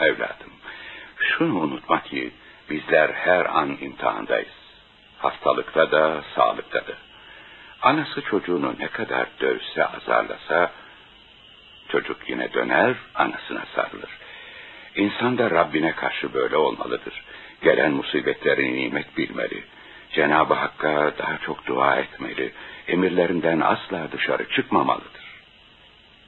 Evladım, şunu unutma ki bizler her an imtihandayız. Hastalıkta da, sağlıkta da. Anası çocuğunu ne kadar dövse, azarlasa, çocuk yine döner, anasına sarılır. İnsan da Rabbine karşı böyle olmalıdır. Gelen musibetleri nimet bilmeli. Cenab-ı Hakk'a daha çok dua etmeli. Emirlerinden asla dışarı çıkmamalıdır.